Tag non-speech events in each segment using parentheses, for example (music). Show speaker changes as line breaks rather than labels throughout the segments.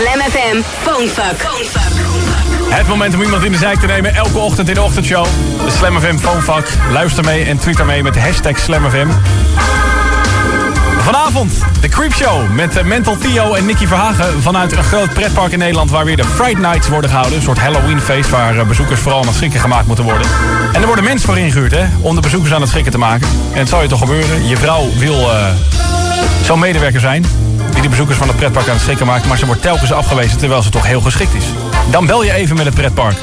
Slam FM Phonefuck.
Het moment om iemand in de zijk te nemen. Elke ochtend in de ochtendshow. De Slam FM. Luister mee en twitter mee met hashtag Slam FM. Vanavond de Creep Show met eh, Mental Theo en Nicky Verhagen vanuit een groot pretpark in Nederland waar weer de Fright Nights worden gehouden. Een soort Halloween feest waar eh, bezoekers vooral aan het schrikken gemaakt moeten worden. En er worden mensen voor ingehuurd hè, om de bezoekers aan het schrikken te maken. En het zal je toch gebeuren. Je vrouw wil eh zo'n medewerker zijn die de bezoekers van het pretpark aan het schrikken maakt, maar ze wordt telkens afgewezen terwijl ze toch heel geschikt is. Dan bel je even met het pretpark.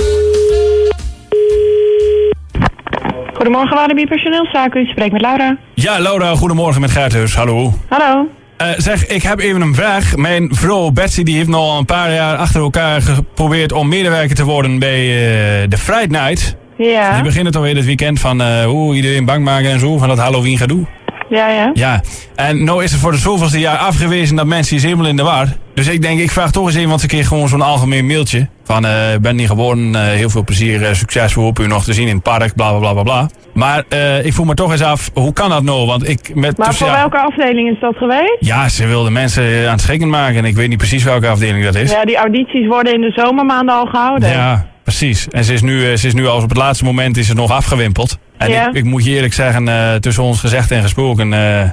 Goedemorgen, Walibi personeelszaken. U spreekt met Laura.
Ja, Laura, goedemorgen met Gertus. Hallo.
Hallo.
Eh, zeg, ik heb even een vraag. Mijn vrouw Betsy die heeft al een paar jaar achter elkaar geprobeerd om medewerker te worden bij eh, de Fright Night.
Ja.
Die beginnen toch weer dit weekend van eh, hoe iedereen bang maken en zo, van dat Halloween gedoe.
Ja, ja.
Ja, en nou is het voor de zoveelste jaar afgewezen dat mensen is helemaal in de war. Dus ik denk, ik vraag toch eens even, want ze kreeg gewoon zo'n algemeen mailtje. Van, eh, ik ben niet geboren, eh, heel veel plezier, eh, succes, we hopen u nog te zien in het park, bla bla bla bla bla. Maar ik voel me toch eens af, hoe kan dat nou? Want ik met
Maar voor welke afdeling is dat geweest?
ja, ze wilden mensen aan het maken en ik weet niet precies welke afdeling dat is.
Ja, die audities worden in de zomermaanden al gehouden.
Ja, precies. En ze is nu, ze is nu als op het laatste moment is ze nog afgewimpeld. En
Ja.
ik, ik moet je eerlijk zeggen, eh, tussen ons gezegd en gesproken, eh,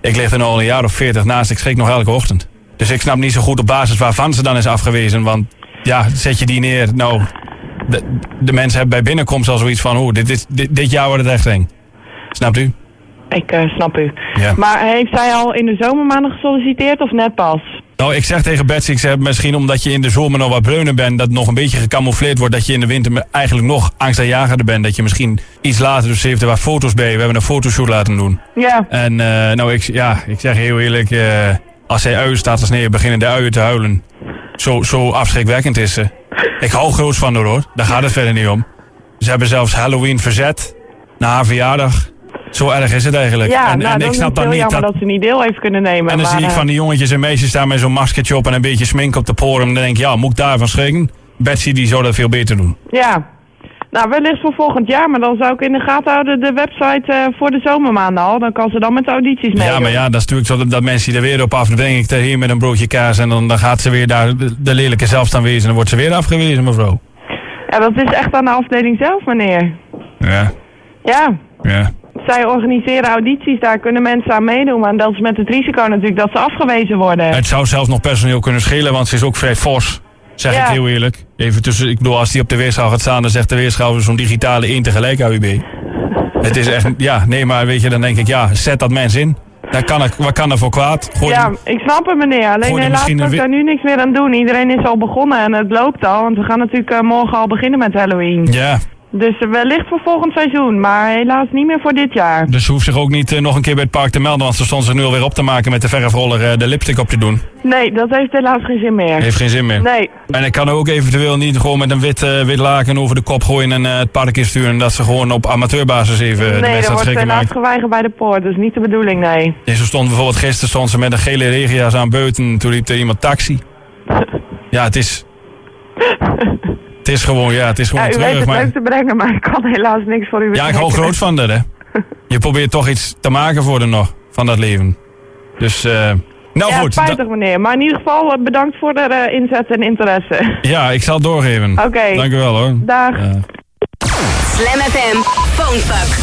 ik lig er nu al een jaar of veertig naast. Ik schrik nog elke ochtend. Dus ik snap niet zo goed op basis waarvan ze dan is afgewezen. Want ja, zet je die neer. Nou, de, de mensen hebben bij binnenkomst al zoiets van, oeh, dit, is, dit, dit jaar wordt het echt eng. Snapt u?
Ik eh, snap u.
Ja.
Maar heeft zij al in de zomermaanden gesolliciteerd of net pas?
Nou, ik zeg tegen Betsy, ik zeg misschien omdat je in de zomer nog wat breunen bent, dat nog een beetje gecamoufleerd wordt, dat je in de winter eigenlijk nog angstaanjagender bent. Dat je misschien iets later, dus ze heeft er wat foto's bij. We hebben een fotoshoot laten doen.
Ja.
En eh, nou, ik, ja, ik zeg heel eerlijk, eh, als zij uien staat als neer, beginnen de uien te huilen. Zo, zo afschrikwekkend is ze. Ik hou groots van haar hoor, daar gaat het verder niet om. Ze hebben zelfs Halloween verzet, na haar verjaardag. Zo erg is het eigenlijk.
Ja,
en,
nou,
en ik snap dan niet dat,
dat... ze niet deel heeft kunnen nemen.
en dan
maar,
zie ik
eh,
van die jongetjes en meisjes staan met zo'n maskertje op en een beetje smink op de poren. En dan denk ik, ja, moet ik daarvan schrikken? Betsy die zou dat veel beter doen.
Ja. Nou, wellicht voor volgend jaar, maar dan zou ik in de gaten houden de website eh, voor de zomermaanden al. Dan kan ze dan met audities mee.
Ja, maar ja, dat is natuurlijk zo dat, dat mensen die er weer op af. Dan breng ik er hier met een broodje kaas en dan, dan gaat ze weer daar de, de lelijke zelf staan wezen. En dan wordt ze weer afgewezen, mevrouw.
Ja, dat is echt aan de afdeling zelf, meneer.
Ja,
Ja.
ja.
Zij organiseren audities, daar kunnen mensen aan meedoen. Maar dat is met het risico natuurlijk dat ze afgewezen worden.
Het zou zelfs nog personeel kunnen schelen, want ze is ook vrij fors. Zeg
Ja.
ik heel eerlijk. Even tussen, ik bedoel, als die op de weerschaal gaat staan, dan zegt de weerschaal zo'n digitale 1 tegelijk AUB. Het is echt, ja, nee, maar weet je, dan denk ik, ja, zet dat mens in. Daar kan ik, wat kan er voor kwaad? Gooi
Ja, ik snap het meneer. Alleen helaas kan ik daar nu niks meer aan doen. Iedereen is al begonnen en het loopt al. Want we gaan natuurlijk eh, morgen al beginnen met Halloween.
Ja,
Dus wellicht voor volgend seizoen, maar helaas niet meer voor dit jaar.
dus ze hoeft zich ook niet eh, nog een keer bij het park te melden, want ze stond zich nu alweer op te maken met de verfroller eh, de lipstick op te doen.
Nee, dat heeft helaas geen zin meer.
Heeft geen zin meer.
Nee.
En ik kan ook eventueel niet gewoon met een wit, eh, wit laken over de kop gooien en het park insturen. Dat ze gewoon op amateurbasis even eh, de
Nee,
mensen
dat wordt geweigerd bij de poort. Dat is niet de bedoeling, nee.
En zo stond bijvoorbeeld gisteren stond ze met een gele regenjas aan buiten. Toen riep er iemand taxi. (laughs) Ja, het is... (laughs) Het is gewoon, ja, het is gewoon
Ja, u weet het
Maar...
leuk te brengen, maar ik kan helaas niks voor u
Ja, ik hou groot van dat, hè. (laughs) Je probeert toch iets te maken voor de nog, van dat leven. Dus, eh nou
ja,
goed.
spijtig meneer. Maar in ieder geval eh, bedankt voor de eh, inzet en interesse. (laughs)
ja, ik zal het doorgeven.
Oké.
Dank u wel, hoor.
Dag.
Ja.
Slam FM Phonefuck.